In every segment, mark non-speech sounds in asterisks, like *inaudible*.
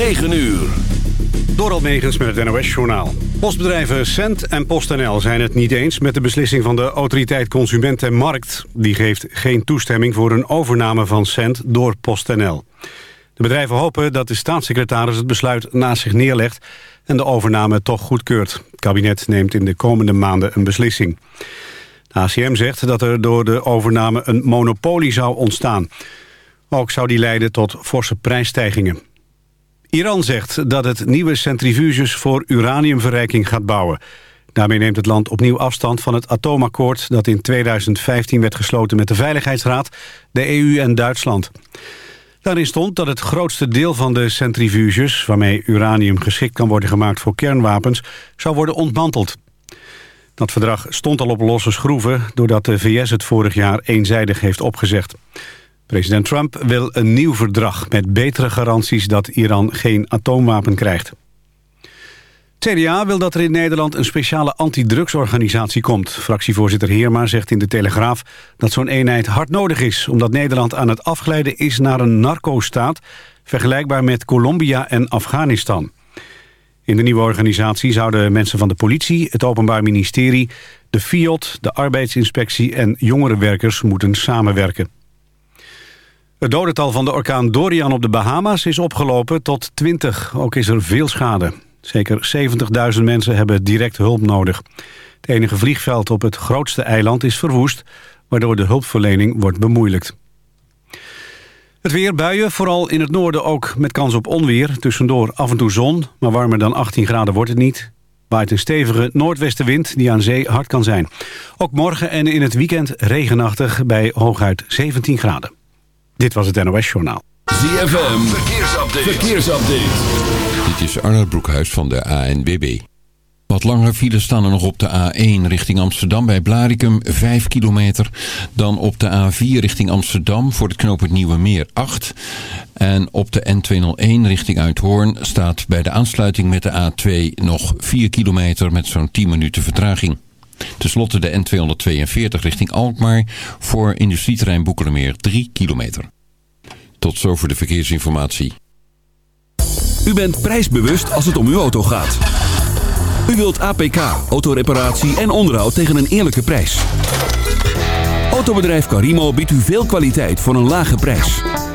9 uur. Megens met het NOS-journaal. Postbedrijven Cent en PostNL zijn het niet eens met de beslissing van de autoriteit Consument en Markt. Die geeft geen toestemming voor een overname van Cent door PostNL. De bedrijven hopen dat de staatssecretaris het besluit naast zich neerlegt en de overname toch goedkeurt. Het kabinet neemt in de komende maanden een beslissing. De ACM zegt dat er door de overname een monopolie zou ontstaan. Ook zou die leiden tot forse prijsstijgingen. Iran zegt dat het nieuwe centrifuges voor uraniumverrijking gaat bouwen. Daarmee neemt het land opnieuw afstand van het atoomakkoord... dat in 2015 werd gesloten met de Veiligheidsraad, de EU en Duitsland. Daarin stond dat het grootste deel van de centrifuges... waarmee uranium geschikt kan worden gemaakt voor kernwapens... zou worden ontmanteld. Dat verdrag stond al op losse schroeven... doordat de VS het vorig jaar eenzijdig heeft opgezegd. President Trump wil een nieuw verdrag met betere garanties dat Iran geen atoomwapen krijgt. CDA wil dat er in Nederland een speciale antidrugsorganisatie komt. Fractievoorzitter Heerma zegt in de Telegraaf dat zo'n eenheid hard nodig is... omdat Nederland aan het afglijden is naar een narco-staat... vergelijkbaar met Colombia en Afghanistan. In de nieuwe organisatie zouden mensen van de politie, het Openbaar Ministerie... de FIOD, de arbeidsinspectie en jongerenwerkers moeten samenwerken. Het dodental van de orkaan Dorian op de Bahama's is opgelopen tot 20. Ook is er veel schade. Zeker 70.000 mensen hebben direct hulp nodig. Het enige vliegveld op het grootste eiland is verwoest... waardoor de hulpverlening wordt bemoeilijkt. Het weer, buien, vooral in het noorden ook met kans op onweer. Tussendoor af en toe zon, maar warmer dan 18 graden wordt het niet. Waait een stevige noordwestenwind die aan zee hard kan zijn. Ook morgen en in het weekend regenachtig bij hooguit 17 graden. Dit was het NOS Journaal. ZFM, verkeersupdate. verkeersupdate. Dit is Arnold Broekhuis van de ANWB. Wat langere files staan er nog op de A1 richting Amsterdam bij Blaricum 5 kilometer. Dan op de A4 richting Amsterdam voor het knooppunt Nieuwe Meer 8. En op de N201 richting Uithoorn staat bij de aansluiting met de A2 nog 4 kilometer met zo'n 10 minuten vertraging. Ten slotte de N242 richting Alkmaar voor industrieterrein Boekelermeer 3 kilometer. Tot zover de verkeersinformatie. U bent prijsbewust als het om uw auto gaat. U wilt APK, autoreparatie en onderhoud tegen een eerlijke prijs. Autobedrijf Carimo biedt u veel kwaliteit voor een lage prijs.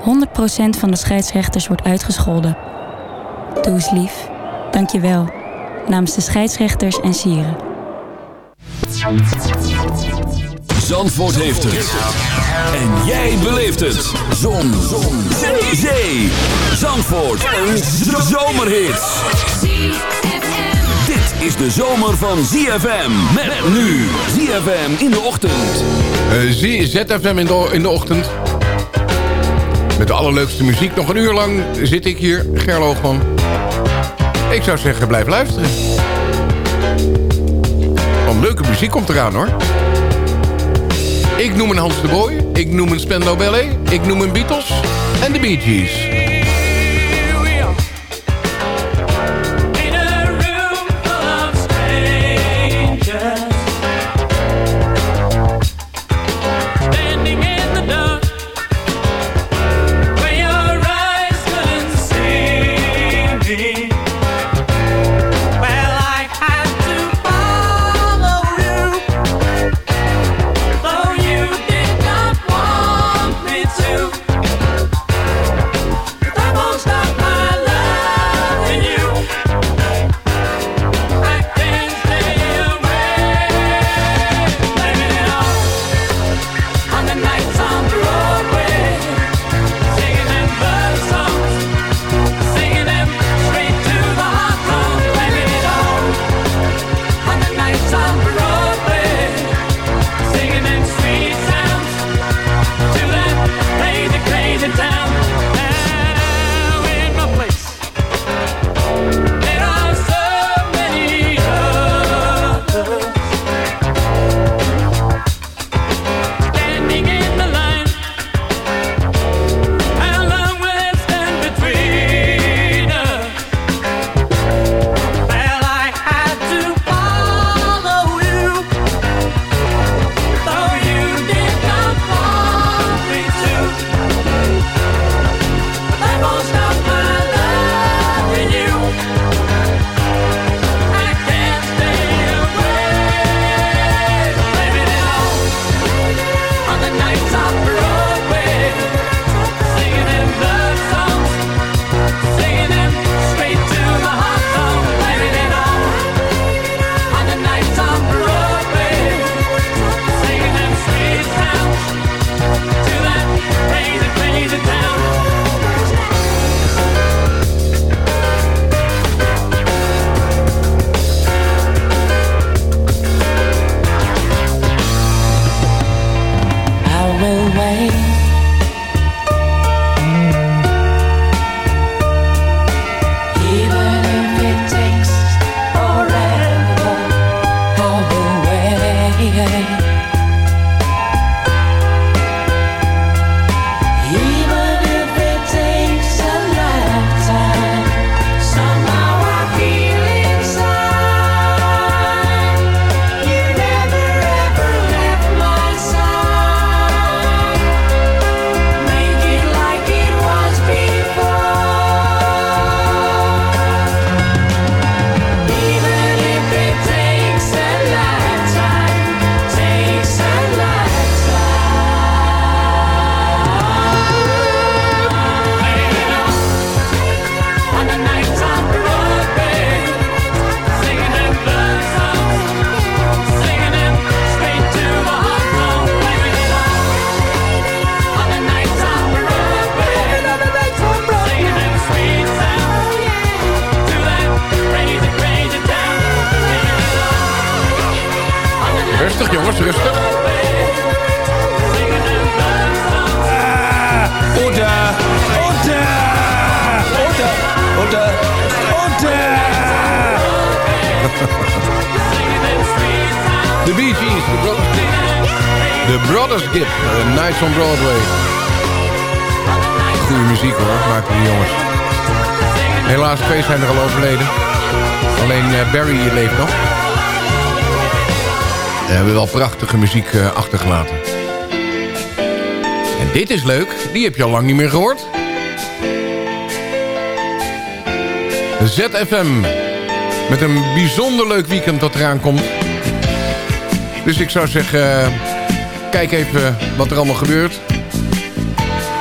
100% van de scheidsrechters wordt uitgescholden. Doe eens lief. Dank je wel. Namens de scheidsrechters en sieren. Zandvoort heeft het. En jij beleeft het. Zon. Zon. Zee. Zandvoort. Een zomerhit. Is de zomer van ZFM. Met nu. ZFM in de ochtend. Uh, ZFM in de, in de ochtend. Met de allerleukste muziek. Nog een uur lang zit ik hier, Gerloogman. Ik zou zeggen, blijf luisteren. Want leuke muziek komt eraan, hoor. Ik noem een Hans de Boy. Ik noem een Spendo Ballet. Ik noem een Beatles. En de Bee Gees. Brothers Gibb, uh, Nights on Broadway. Goede muziek hoor, maken die jongens. Helaas, twee zijn er al overleden. Alleen uh, Barry leeft nog. We hebben wel prachtige muziek uh, achtergelaten. En dit is leuk, die heb je al lang niet meer gehoord. ZFM. Met een bijzonder leuk weekend dat eraan komt. Dus ik zou zeggen, kijk even wat er allemaal gebeurt.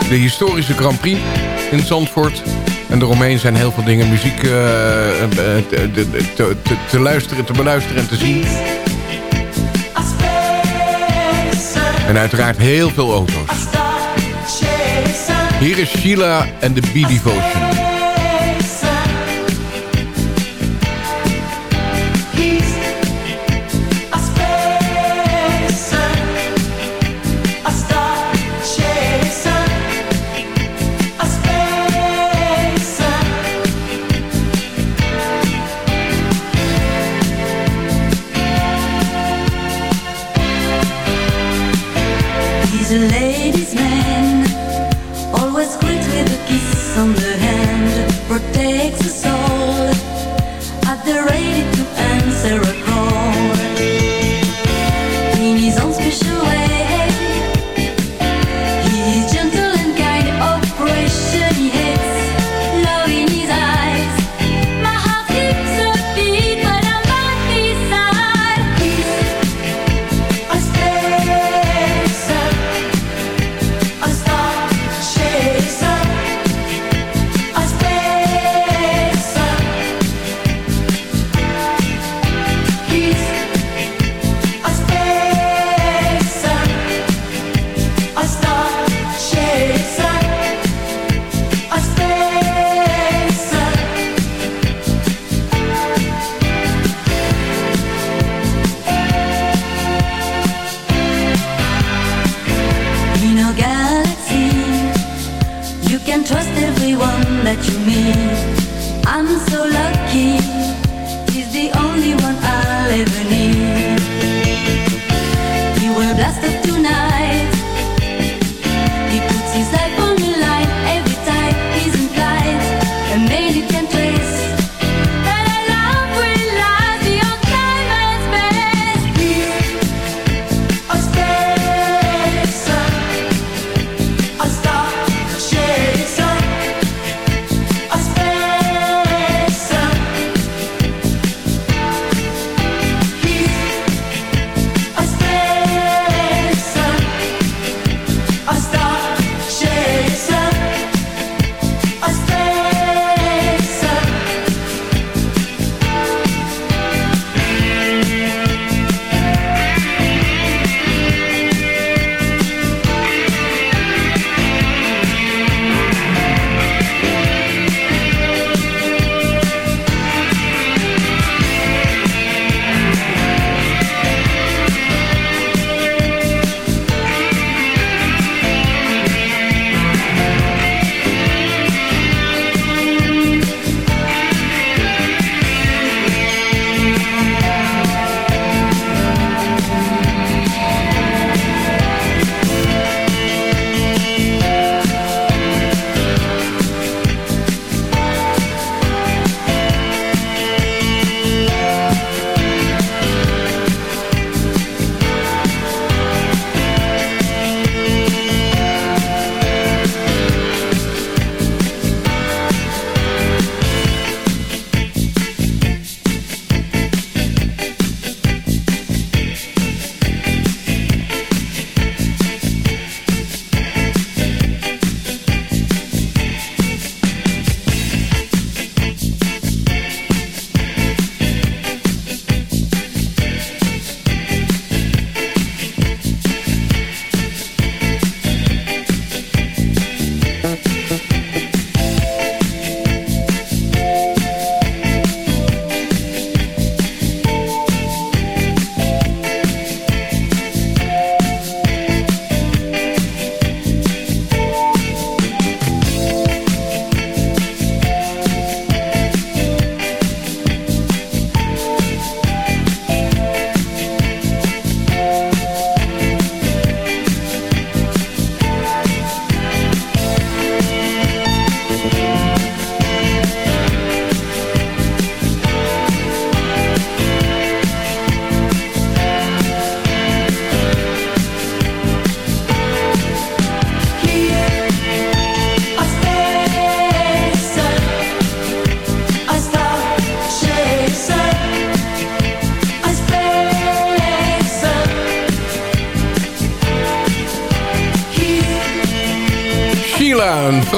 De historische Grand Prix in Zandvoort. En eromheen zijn heel veel dingen, muziek uh, te, te, te, te, luisteren, te beluisteren en te zien. En uiteraard heel veel auto's. Hier is Sheila en de B-Devotion.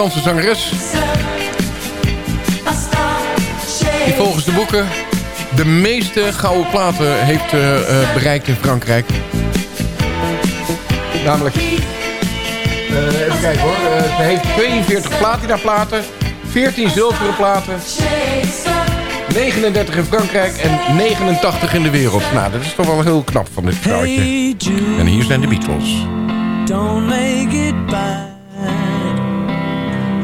Franse zangeres. Die volgens de boeken de meeste gouden platen heeft uh, uh, bereikt in Frankrijk. Namelijk... Uh, even kijken hoor. ze heeft 42 platina platen, 14 zilveren platen, 39 in Frankrijk en 89 in de wereld. Nou, dat is toch wel heel knap van dit vrouwtje. En hier zijn de Beatles. Don't make it bad.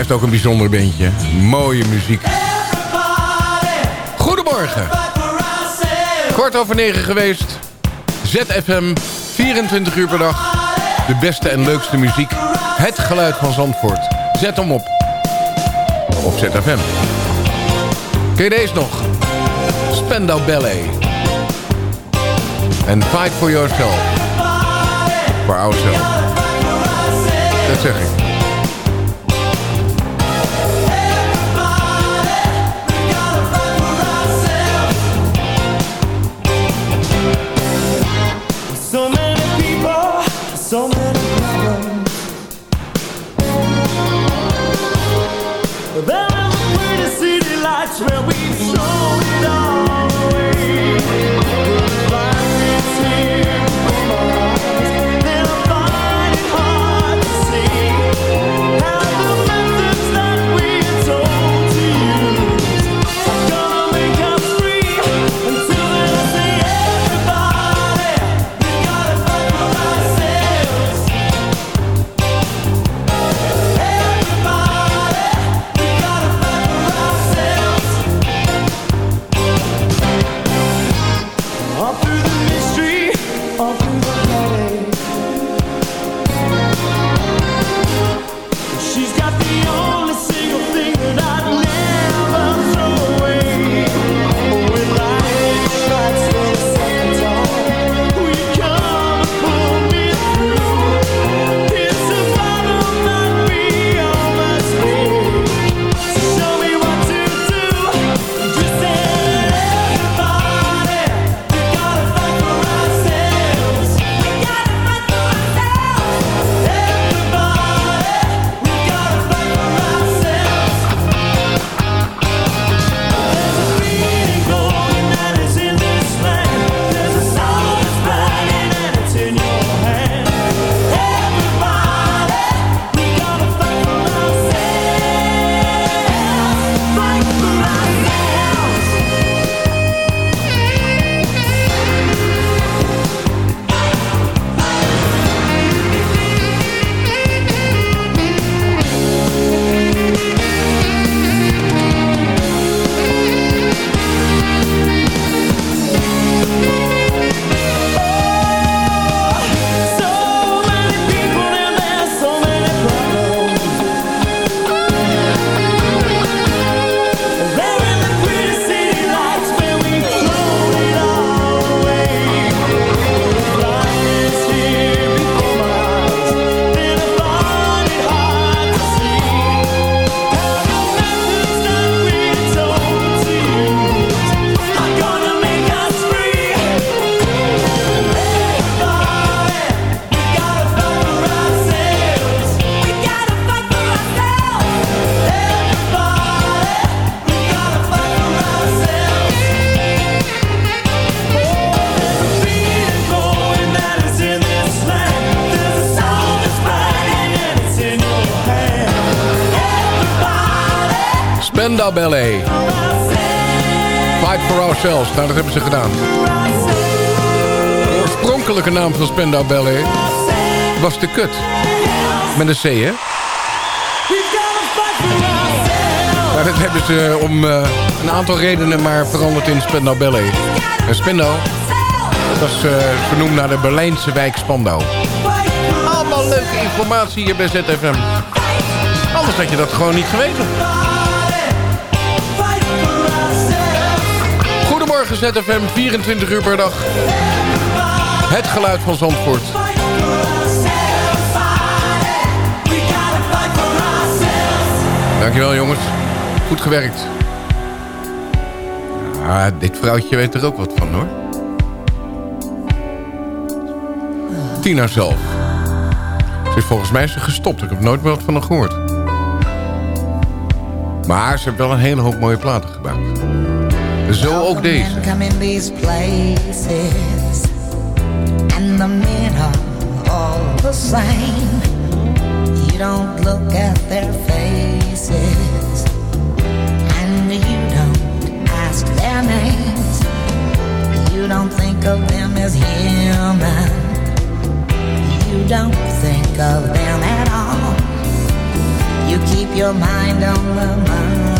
Blijft ook een bijzonder beentje. Mooie muziek. Goedemorgen. Kort over negen geweest. ZFM, 24 uur per dag. De beste en leukste muziek. Het geluid van Zandvoort. Zet hem op. Op ZFM. Ken je deze nog? Spendau Ballet. En Fight for Yourself. For ourselves. Dat zeg ik. Spenda Ballet. Fight for ourselves. Nou, dat hebben ze gedaan. De oorspronkelijke naam van Spenda Ballet was de kut. Met een C, hè? Maar dat hebben ze om uh, een aantal redenen maar veranderd in Spendau Ballet. En Spendau, dat is uh, vernoemd naar de Berlijnse wijk Spandau. Allemaal leuke informatie hier bij ZFM. Anders had je dat gewoon niet geweten. Goedemorgen ZFM, 24 uur per dag. Het geluid van Zandvoort. Dankjewel jongens. Goed gewerkt. Dit vrouwtje weet er ook wat van hoor. Tina zelf. Ze is volgens mij ze gestopt. Ik heb nooit meer wat van haar gehoord. Maar ze heeft wel een hele hoop mooie platen gemaakt. Zo ook deze. And the men are all the same. You don't look at their faces. And you don't ask their names. You don't think of them as human. You don't think of them at all. You keep your mind on the money.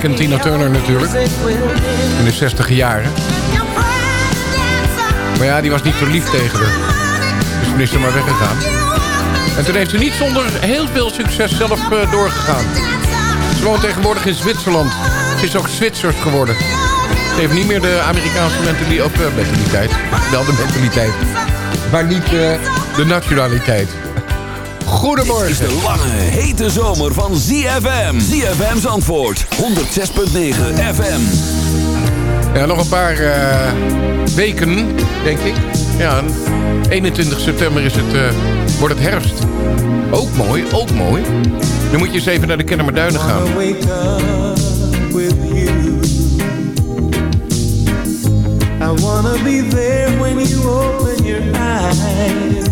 Tina Turner natuurlijk. In de 60 jaren. Maar ja, die was niet zo lief tegen haar. Dus toen is ze maar weggegaan. En toen heeft ze niet zonder heel veel succes zelf eh, doorgegaan. Ze woont tegenwoordig in Zwitserland. Ze is ook Zwitsers geworden. Ze heeft niet meer de Amerikaanse mentaliteit, of eh, mentaliteit. Wel de mentaliteit. Maar niet eh, de nationaliteit. Goedemorgen. Dit is de lange, hete zomer van ZFM. ZFM's antwoord. 106.9 FM. Ja, nog een paar eh, weken, denk ik. Ja, 21 september is het, eh, wordt het herfst. Ook mooi, ook mooi. Nu moet je eens even naar de Kennemerduinen gaan. I wanna be there when you open your eyes.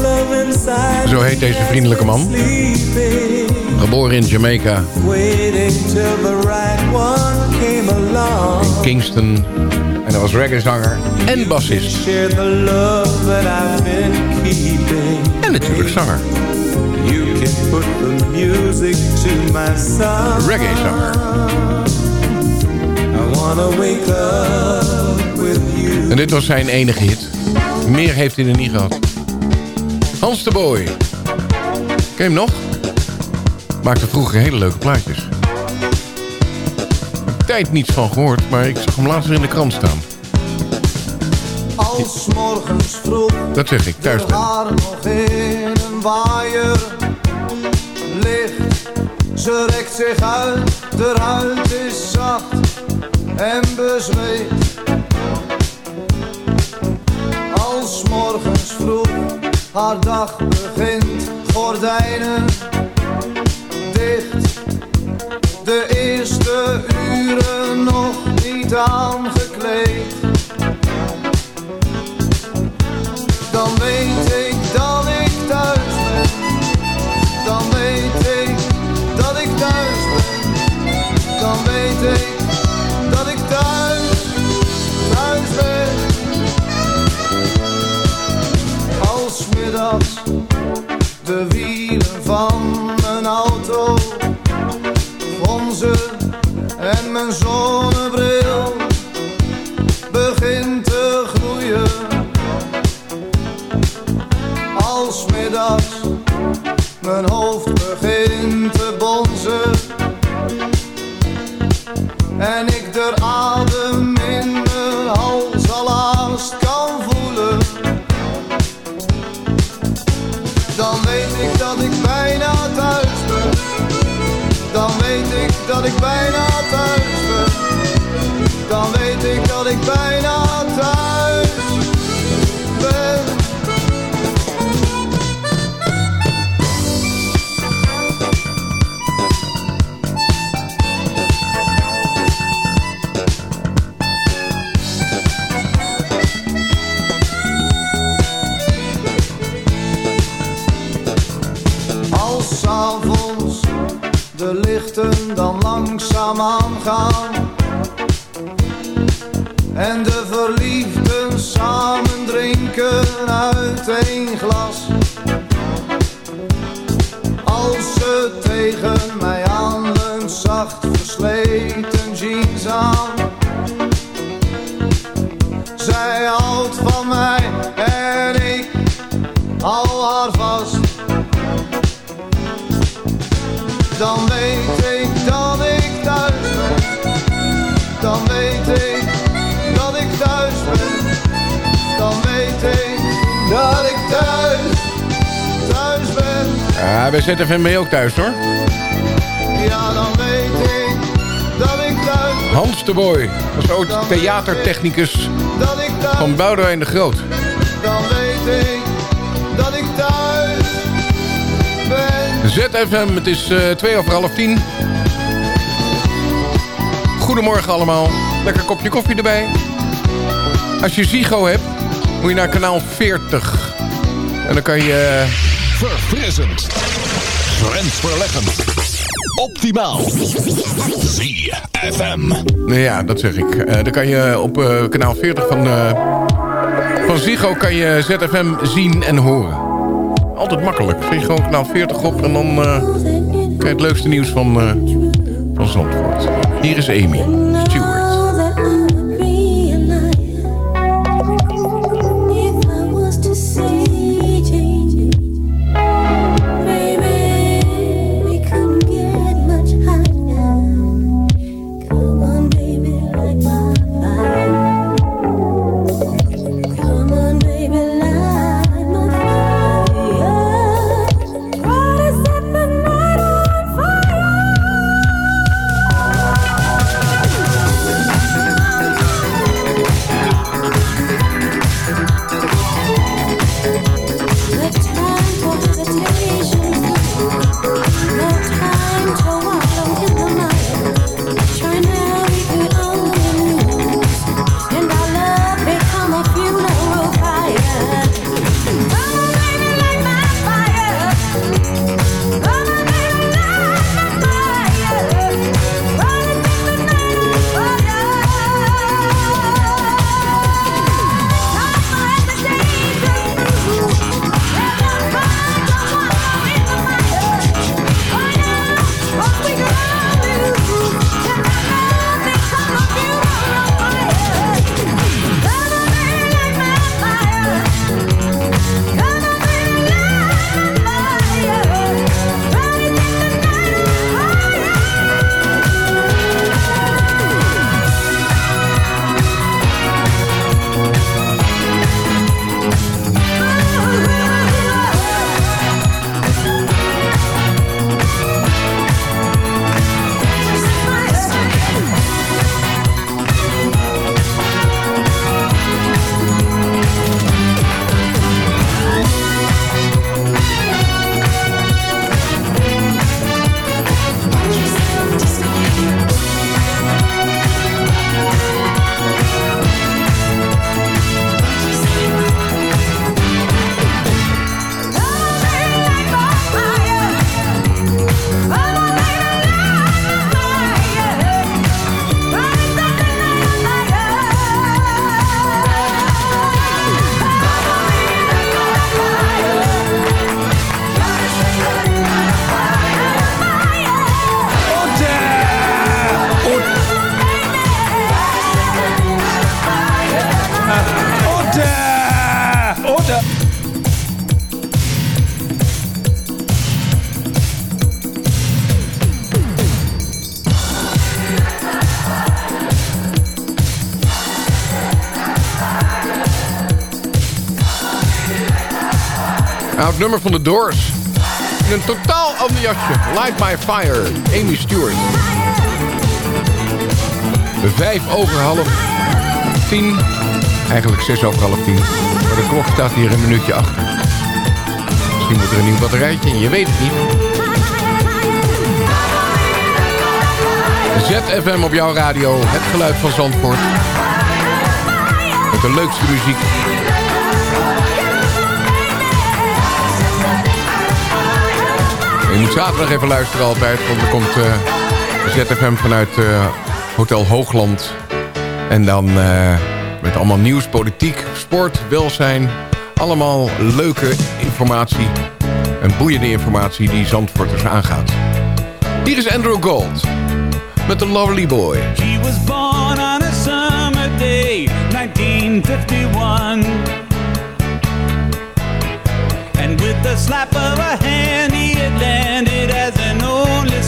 Zo heet deze vriendelijke man. Geboren in Jamaica. In Kingston. En hij was reggaezanger en bassist. En natuurlijk zanger. Reggae-zanger. En dit was zijn enige hit. Meer heeft hij er niet gehad. Hans de Boy. Ken je hem nog? Maakte vroeger hele leuke plaatjes. Tijd niets van gehoord, maar ik zag hem laatst weer in de krant staan. Als morgens vroeg Dat zeg ik, thuis ben. haar nog in een waaier ligt. Ze rekt zich uit, de huid is zacht en bezweet. Haar dag begint, gordijnen dicht. De eerste uren nog niet aangekleed. Dan weet ik dat ik thuis ben. Dan weet ik dat ik thuis ben. Dan weet ik drinken uit één glas. Als ze tegen mij aanleunt, zacht versleten jeans aan. Zij houdt van mij Ja, bij ZFM ben je ook thuis hoor. Ja, dan weet ik dat ik thuis ben. Hans de Boy was ooit theatertechnicus Dat ik thuis van Boudewijn de Groot. Dan weet ik dat ik thuis ben. ZFM, het is eh twee over half tien. Goedemorgen allemaal. Lekker kopje koffie erbij. Als je Zigo hebt, moet je naar kanaal 40. En dan kan je... eh, Verfrissend. Grensverleggend. Optimaal. ZFM. Nou ja, dat zeg ik. Eh, dan kan je op eh, kanaal 40 van, eh van Ziggo kan je ZFM zien en horen. Altijd makkelijk. Je gewoon kanaal 40 op en dan krijg je het leukste nieuws van, van Zandvoort. Hier is Amy nummer van de Doors. In een totaal ander jasje. Light My Fire. Amy Stewart. Vijf over half tien. Eigenlijk zes over half tien. Maar de klok staat hier een minuutje achter. Misschien moet er een nieuw batterijtje in, je weet het niet. ZFM op jouw radio, het geluid van Zandvoort. Met de leukste muziek. Je moet zaterdag even luisteren altijd, want er komt uh, ZFM vanuit uh, Hotel Hoogland. En dan uh, met allemaal nieuws, politiek, sport, welzijn. Allemaal leuke informatie en boeiende informatie die Zandvoorters aangaat. Hier is Andrew Gold met The Lovely Boy. He was born on a summer day, 1951. And with the slap of a hand,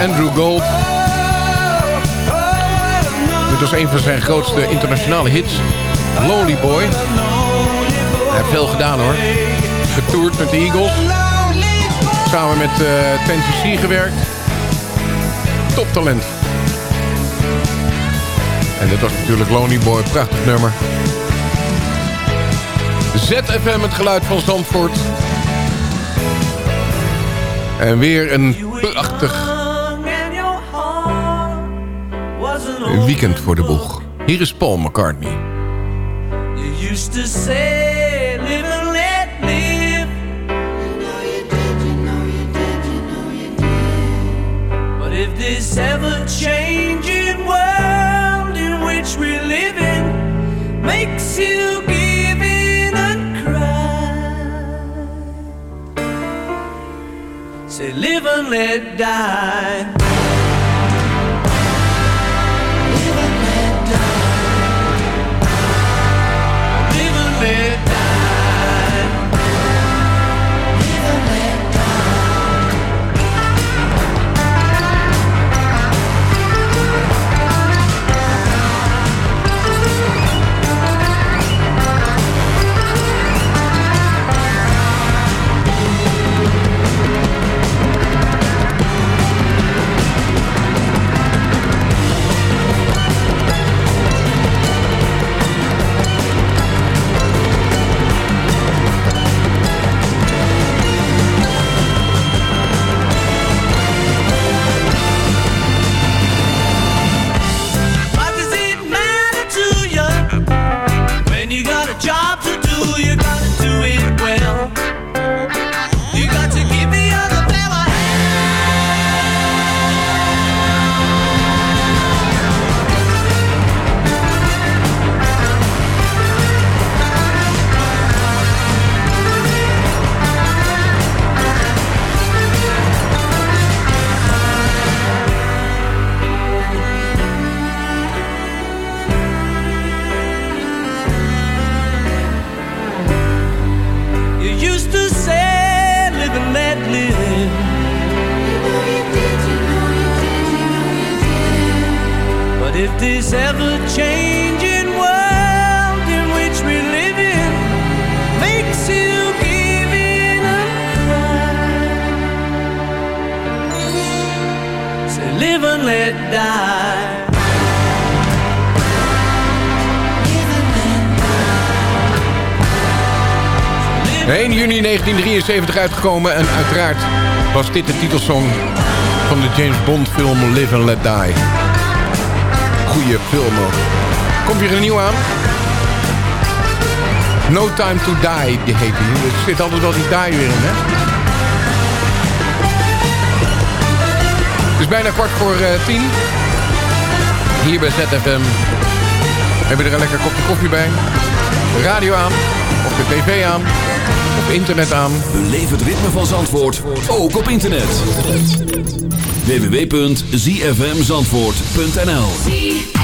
Andrew Gold. Dit was een van zijn grootste internationale hits. Lonely Boy. Hij heeft veel gedaan hoor. Getoerd met de Eagles. Samen met uh, Ten C gewerkt. Toptalent. En dit was natuurlijk Lonely Boy. Prachtig nummer. ZFM, het geluid van Zandvoort. En weer een prachtig weekend voor de boeg. Hier is Paul McCartney. You used to say, live and let live. You know you did, you know you did, you know you did. But this ever changing world in which we live in makes you give in and cry. Say, live and let die. Let die. 1 juni 1973 uitgekomen en uiteraard was dit de titelsong van de James Bond film Live and Let Die. Goeie film ook. Komt hier een nieuw aan? No Time to Die, die heet die. Er zit altijd wel die die weer in, hè? Bijna kwart voor eh, tien. Hier bij ZFM. Hebben we er een lekker kopje koffie bij. Radio aan. Of de tv aan. Of internet aan. Beleef het ritme van Zandvoort, ook op internet. www.zfmzandvoort.nl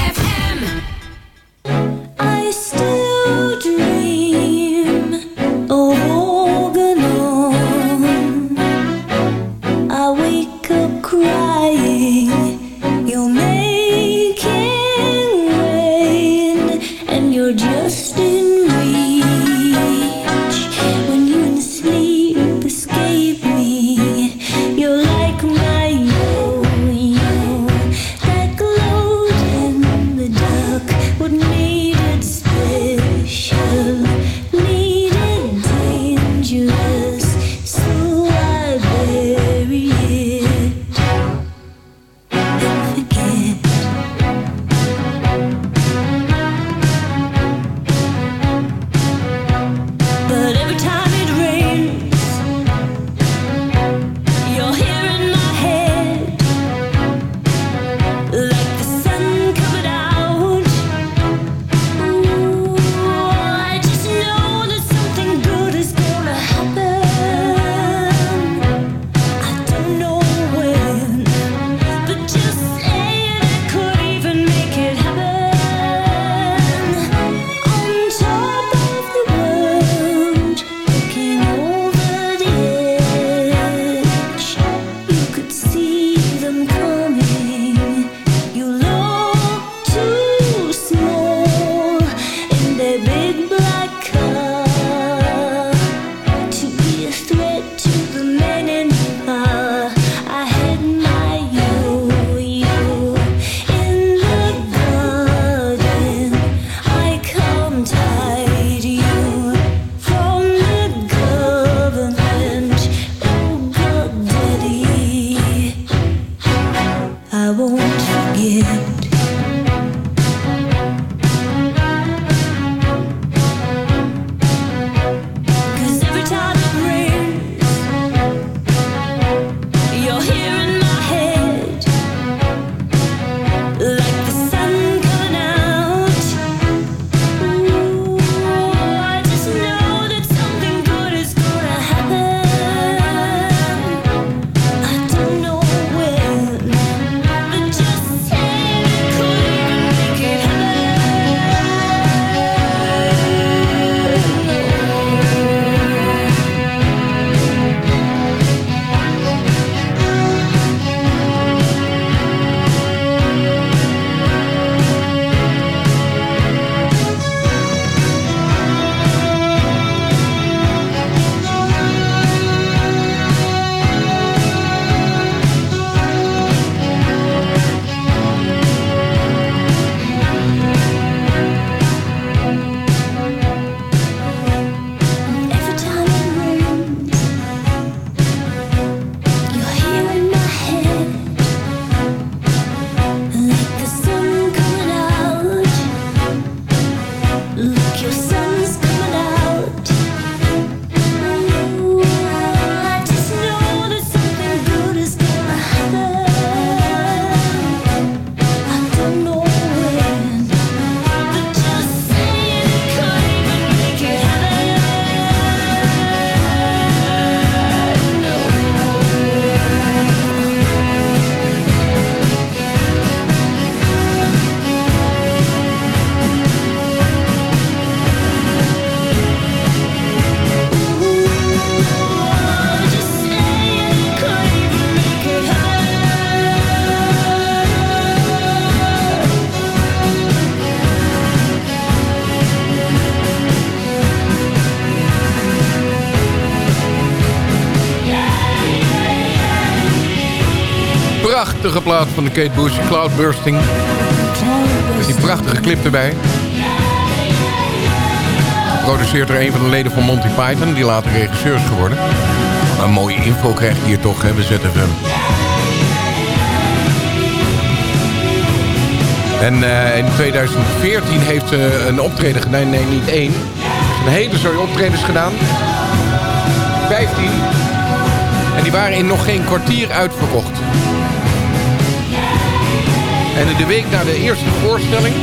prachtige van de Kate Bush, Cloudbursting. Met die prachtige clip erbij. Produceert er een van de leden van Monty Python, die later regisseur is geworden. Een mooie info krijg je hier toch, hè, bij ZFM. En eh, in 2014 heeft ze een optreden gedaan. Nee, niet één. Een hele zooi optredens gedaan. 15. En die waren in nog geen kwartier uitverkocht. En in de week na de eerste voorstelling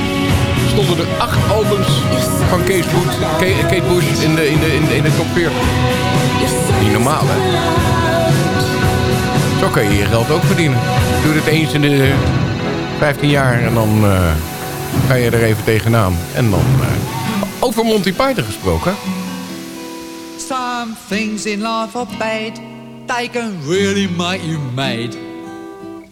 stonden er acht albums van Kate Bush, Kate, Bush in, de, in, de, in, de, top 40. Niet normaal, hè? Zo kan je je geld ook verdienen. Doe het eens in de 15 jaar en dan eh, ga je er even tegenaan. En dan eh, over Monty Python gesproken. Some things in life are. They can really make you mad.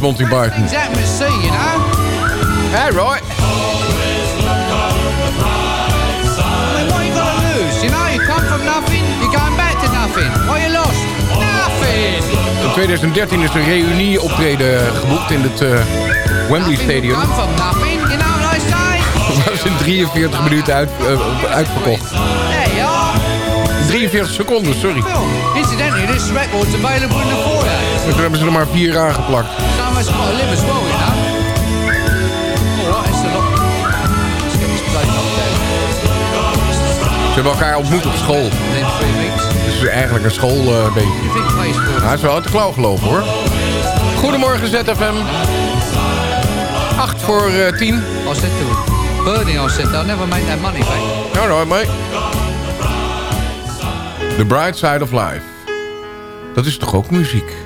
Monty Python. Things happen at sea, you know. Hey, right. Always look on the bright side. what you got to lose? You know, you come from nothing, you're going back to nothing. What you lost? Nothing. In 2013 is een reunieoptreden geboekt in het eh, Wembley Stadium. Come from nothing, you know what I say? *laughs* Dat was in 43 minuten uit, eh, uitverkocht. There you are. 43 seconden, sorry. Incidentally, this record's available in the foyer. En toen hebben ze er maar vier aangeplakt. Someone's got to live as well, you know. Alright, it's a lot. Let's get this place up there. Ze hebben elkaar ontmoet op school. Dus het is eigenlijk een schoolbeentje. Facebook... Hij is wel uit de klauw gelopen hoor. Goedemorgen ZFM. 8 voor eh, 10. I said to Bernie, I said, they'll never make that money back. Alright mate. The Bright Side of Life. Dat is toch ook muziek?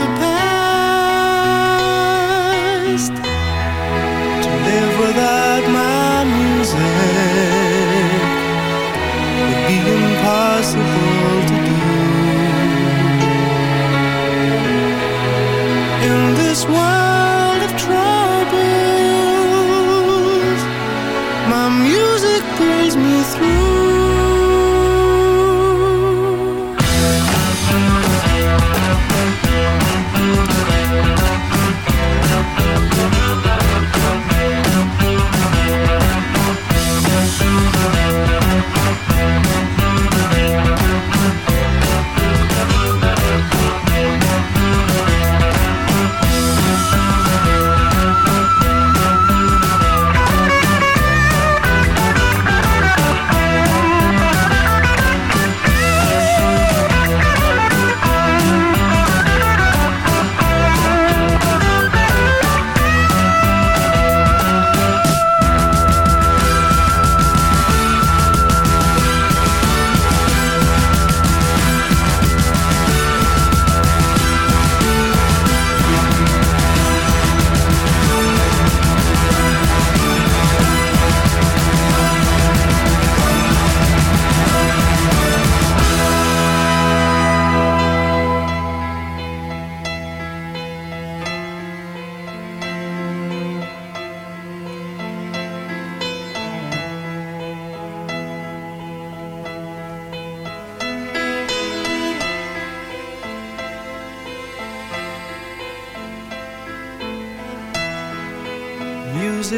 In this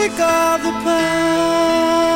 music of the Music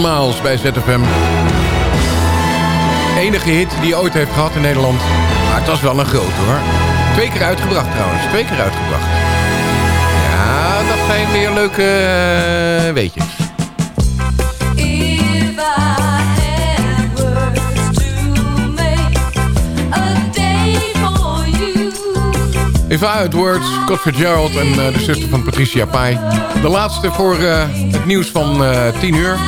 Miles bij ZFM. Enige hit die ooit heeft gehad in Nederland. Maar het was wel een grote hoor. Twee keer uitgebracht trouwens. Twee keer uitgebracht. Ja, dat zijn weer leuke eh, weetjes. If I had words Scott Fitzgerald en eh, de zuster van Patricia Pai. De laatste voor eh, het nieuws van eh 10 uur.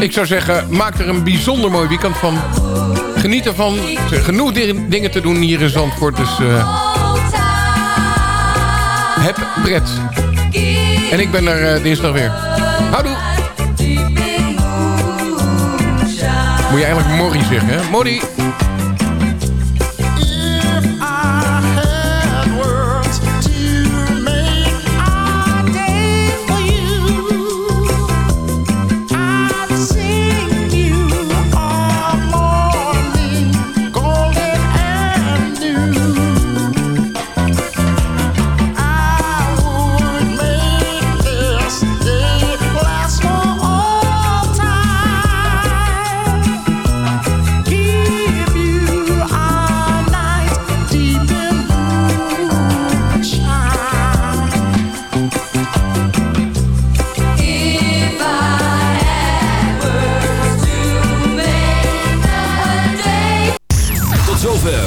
Ik zou zeggen, maak er een bijzonder mooi weekend van. Geniet ervan. Er genoeg di- dingen te doen hier in Zandvoort. Dus eh, heb pret. En ik ben er eh, dinsdag weer. Houdoe. Moet je eigenlijk Morrie zeggen, hè? Morrie.